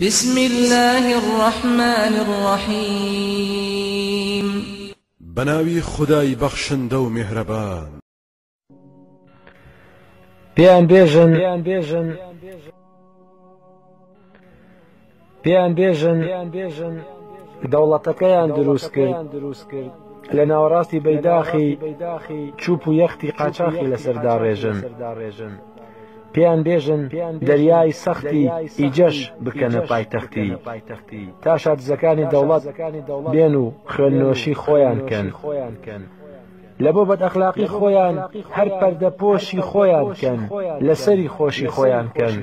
بسم اللە الرحمن الرحیم بەناوی خودای بەخشندە و میهرەبان. پێیان بێژن پێیان بێژن پێیان بێژن پێیان بێژن دەوڵەتەکەیان دروست کرد دروست کرد لە ناوەڕاستی بەیداخی چوپ و یەختی قاچاخی لەسەردا ڕێژن پێیان بێژن دەریای سەختی ئیجەش بکەنە پایتەختی تا شادزەکانی دەوڵەت بێن و خوێننۆشی خۆیان کەن لە بۆ بەدەخلاقی خۆیان هەر پەردە پۆشی خۆیان کەن لەسەری خۆشی خۆیان کەن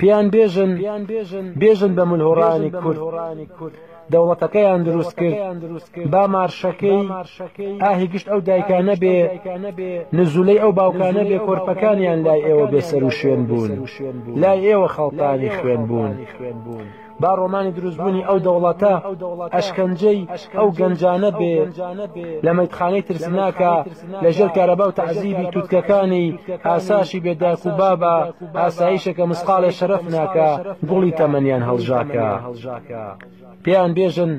پێیان بێژن بێژن بە ملهوڕانی کورد دەوڵەتەکەیان دروست کرد با مارشەکەی ئاهی گشت ئەو دایکانە بێ نزولەی ئەو باوکانە بێ کۆرپەکانیان لای ئێوە بێسەر و شوێن بوون لای ئێوە خەڵتانی خوێن بوون. با ڕۆمانی دروستبوونی ئەو دەوڵەتە ئەشکەنجەی ئەو گەنجانە بێ لە مەیتخانەی ترسناکە لە ژێر کارەبا و تەعزیبی تووتکەکانی ئاساشی بێداک و بابە ئاسایشەکە مسقاڵێ شەرەف ناکە گوڵی تەمەنیان هەڵژاکە. پێیان بێژن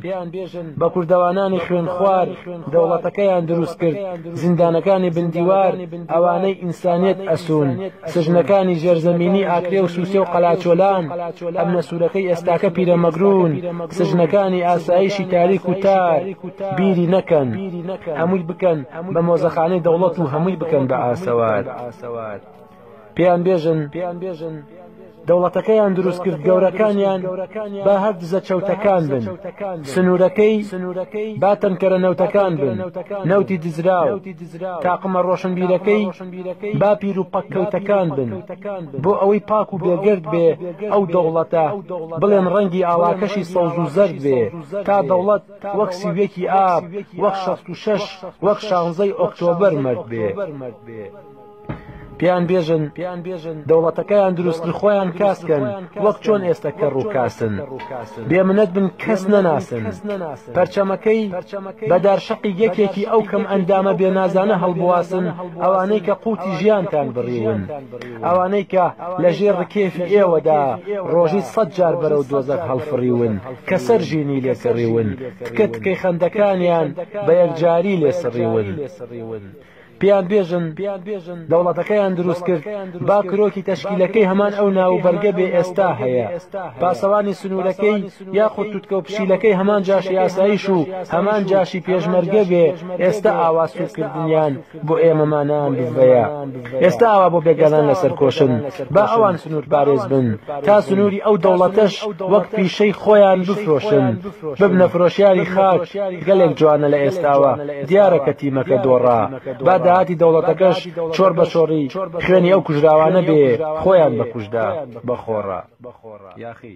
بە کوردەوانانی خوێنخوار دەوڵەتەکەیان دروست کرد زیندانەکانی بندیوار ئەوانەی ئینسانیەت ئەسوون، سجنەکانی ژێرزەمینی ئاکرێ و سوسێ و قەلاچۆلان، ئەبنە سورەکەی ئێستاکە پیرەمەگرون، سجنەکانی ئاسایشی تاریک و تار، بیری نەکەن، هەمووی بکەن بە مۆزەخانەی دەوڵەت و هەمووی بکەن بە ئاسەوار. پێیان بێژن. دەوڵەتەکەیان دروست کرد گەورەکانیان با هەر دزە چەوتەکان بن سنوورەکەی با تەنکەرە نەوتەکان بن نەوتی دزراو تاقمە ڕۆشنبیرەکەی با پیر و پەککەوتەکان بن بۆ ئەوەی پاک و بێگرد بێ ئەو دەوڵەتە بڵێن ڕەنگی ئاواکەشی سەوز و زەرد بێ تا دەوڵەت وەک سیوێکی ئاب وەک شەست و شەش وەک شانزەی ئۆکتۆبەر مەرد بێ. پێیان بێژن دەوڵەتەکەیان دروستکرد خۆیان کاسکەن وەک چۆن ئێستا کە ڕووکاسن بێمنەت بن کەس نەناسن پەرچەمەکەی بەدار شەقی یەکێکی ئەو کەم ئەندامە بێنازانە هەڵبواسن ئەوانەی کە قوتی ژیانتان بڕیون ئەوانەی کە لەژێر ڕکێفی ئێوەدا ڕۆژی سەد جار بەرەو دۆزەک هەڵفڕیون کە سەر ژینی لێکڕیون تکە تکەی خەندەکانیان بە یەکجاری لێسڕیون پێیان بێژن دەوڵەتەکەیان دروست کرد با کرۆکی تەشکیلەکەی هەمان ئەو ناو و بەرگە بێ ئێستا هەیە پاسەوانی سنوورەکەی یاخود توتکە و پشیلەکەی هەمان جاشی ئاسایش و هەمان جاشی پێشمەرگە بێ ئێستا ئاوا سوورکردنیان بۆ ئێمەمانان بڤەیە ئێستا ئاوا بۆ بێگانان لەسەر کۆشن با ئەوان سنوور پارێز بن تا سنووری ئەو دەوڵەتەش وەک پیشەی خۆیان بفرۆشن ببنە فرۆشیاری خاک گەلێک جوانە لە ئێستاوە دیارە کە تیمەکە دۆڕا با داهاتی دەوڵەتەکەش چۆر بە چۆڕی خوێنی ئەو کوژراوانە بێ خۆیان بە کوژدا بە خۆڕا یاخی